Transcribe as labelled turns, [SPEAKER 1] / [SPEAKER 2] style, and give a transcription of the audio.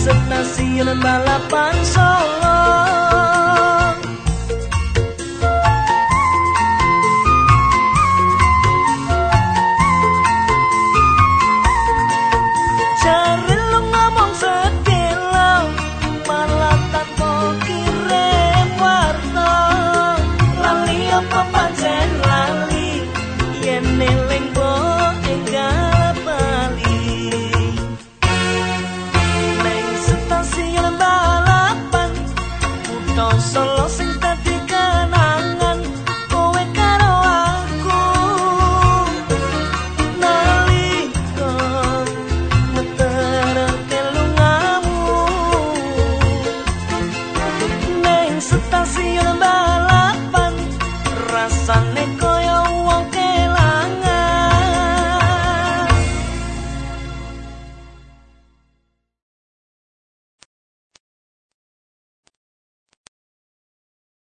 [SPEAKER 1] stasiun balapan solo.